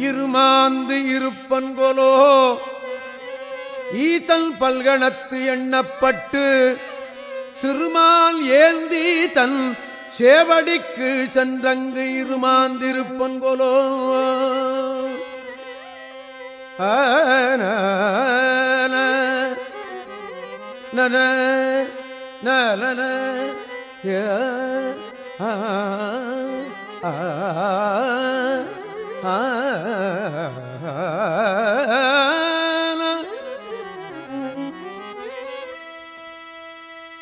இருமாந்து இருப்பன்கொலோ. ஈத்தல் பல்கணத்து எண்ணப்பட்டு சிறுமால் ஏந்தி தன் சேவடிக்கு சென்றங்கு இருமாந்திருப்பன்கொலோ. ஆன நன நலன ஆ. ஆ ஆ